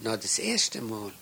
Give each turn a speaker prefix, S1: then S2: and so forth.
S1: Nur das erste Mal.